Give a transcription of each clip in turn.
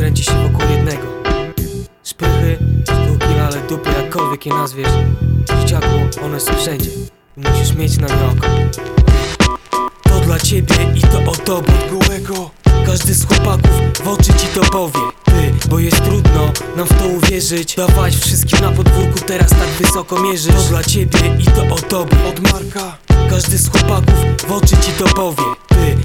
kręci się wokół jednego. Szprychy, sztuki, ale dupy, jakkolwiek je nazwiesz. Dzieciaku, one są wszędzie. Musisz mieć na nie oko. To dla ciebie i to o tobie. Gołego Każdy z chłopaków w oczy ci to powie. Ty, bo jest trudno nam w to uwierzyć. Dawać wszystkim na podwórku teraz tak wysoko mierzysz. To dla ciebie i to o tobie. Od Marka Każdy z chłopaków w oczy ci to powie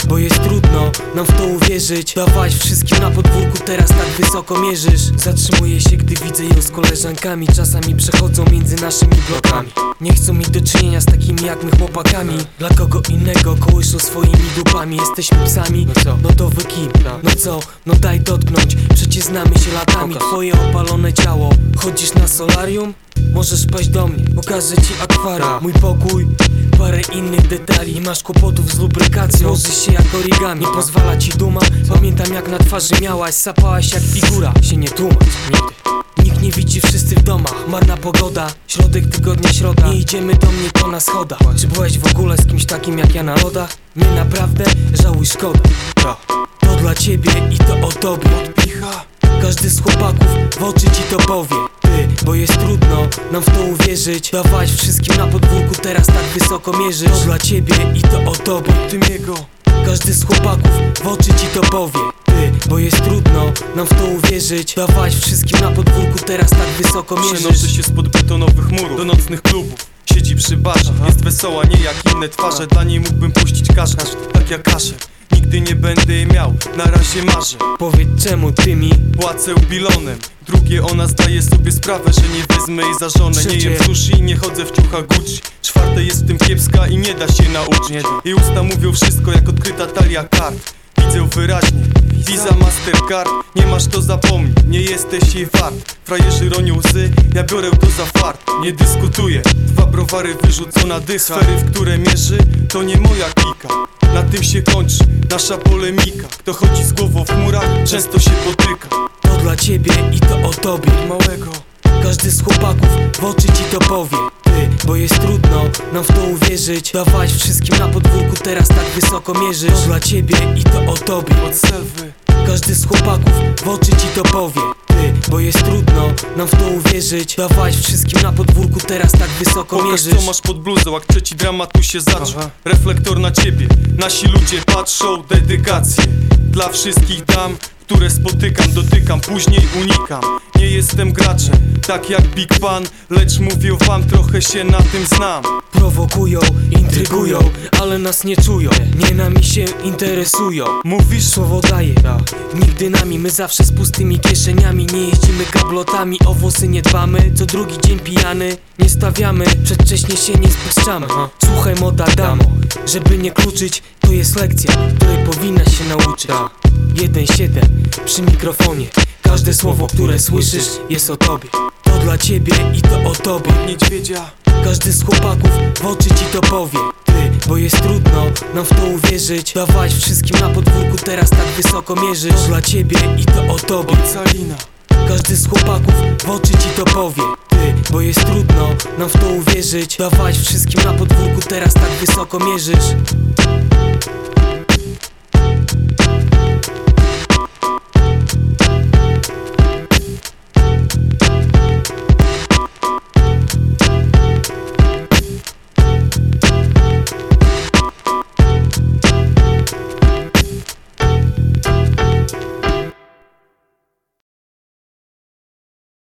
bo jest trudno nam w to uwierzyć. Dawać wszystkim na podwórku teraz tak wysoko mierzysz. Zatrzymuję się gdy widzę ją z koleżankami. Czasami przechodzą między naszymi blokami. Nie chcą mieć do czynienia z takimi jak my chłopakami. Dla kogo innego kołyszą swoimi dupami? Jesteśmy psami, No no to wy kim? No co, no daj dotknąć. Przecież znamy się latami. Twoje opalone ciało. Chodzisz na solarium? Możesz paść do mnie. Pokażę ci akwarium. Tak. Mój pokój innych detali. Masz kłopotów z lubrykacją Złożysz się jak origami. Nie pozwala ci duma. Pamiętam jak na twarzy miałaś Sapałaś jak figura. Się nie tłumacz Nigdy Nikt nie widzi, wszyscy w domach. Marna pogoda, środek tygodnia, środa. Nie idziemy do mnie, to na schodach. Czy byłeś w ogóle z kimś takim jak ja na lodach? Nie naprawdę, żałuj szkoda. To dla ciebie i to o tobie. Każdy z chłopaków w oczy ci to powie Ty, bo jest trudno nam w to uwierzyć. Dawać wszystkim na podwórku teraz tak wysoko mierzysz. To dla ciebie i to o tobie. Tym jego. Każdy z chłopaków w oczy ci to powie. Ty, bo jest trudno nam w to uwierzyć. Dawać wszystkim na podwórku teraz tak wysoko Przenoszę mierzysz się spod betonowych murów do nocnych klubów. Siedzi przy barze, jest wesoła, nie jak inne twarze. Dla niej mógłbym puścić kaszę, tak jak kaszę Nigdy nie będę jej miał, na razie marzę. Powiedz czemu ty mi Płacę bilonem Drugie ona zdaje sobie sprawę, że nie wezmę jej za żonę. Nie Trzecie. jem sushi i nie chodzę w ciuchach Gucci. Czwarte jest w tym kiepska i nie da się nauczyć. Nie. Jej usta mówią wszystko jak odkryta talia kart. Widzę wyraźnie. Visa, Mastercard, nie masz to zapomnij Nie jesteś jej wart. Frajerzy ronią łzy, ja biorę to za fart. Nie dyskutuję, dwa browary wyrzucona dycha Sfery, w które mierzy, to nie moja klika Na tym się kończy nasza polemika. Kto chodzi z głową w chmurach, często się potyka dla ciebie i to o tobie. Małego. Każdy z chłopaków w oczy ci to powie. Ty, bo jest trudno nam w to uwierzyć. Dawać wszystkim na podwórku teraz tak wysoko mierzysz. To dla ciebie i to o tobie. Od Każdy z chłopaków w oczy ci to powie. Ty, bo jest trudno nam w to uwierzyć. Dawać wszystkim na podwórku teraz tak wysoko Pokaż mierzysz. co masz pod bluzą, jak trzeci dramat tu się zaczął. Aha. Reflektor na ciebie, nasi ludzie patrzą, dedykacje Dla wszystkich dam, które spotykam, dotykam, później unikam. Nie jestem graczem, tak jak Big Pan Lecz mówię wam, trochę się na tym znam. Prowokują, intrygują, ale nas nie czują. Nie nami się interesują. Mówisz Słowo daje, nigdy nami My zawsze z pustymi kieszeniami. Nie jeździmy gablotami, o włosy nie dbamy. Co drugi dzień pijany, nie stawiamy. Przedwcześnie się nie spuszczamy Słuchaj moda damo, żeby nie kluczyć To jest lekcja, której powinnaś się nauczyć 1-7 przy mikrofonie. Każde słowo, które słyszysz jest o tobie. To dla ciebie i to o tobie. Niedźwiedzia. Każdy z chłopaków w oczy ci to powie. Ty, bo jest trudno nam w to uwierzyć. Dawać wszystkim na podwórku teraz tak wysoko mierzysz To dla ciebie i to o tobie. Salina Każdy z chłopaków w oczy ci to powie. Ty, bo jest trudno nam w to uwierzyć. Dawać wszystkim na podwórku teraz tak wysoko mierzysz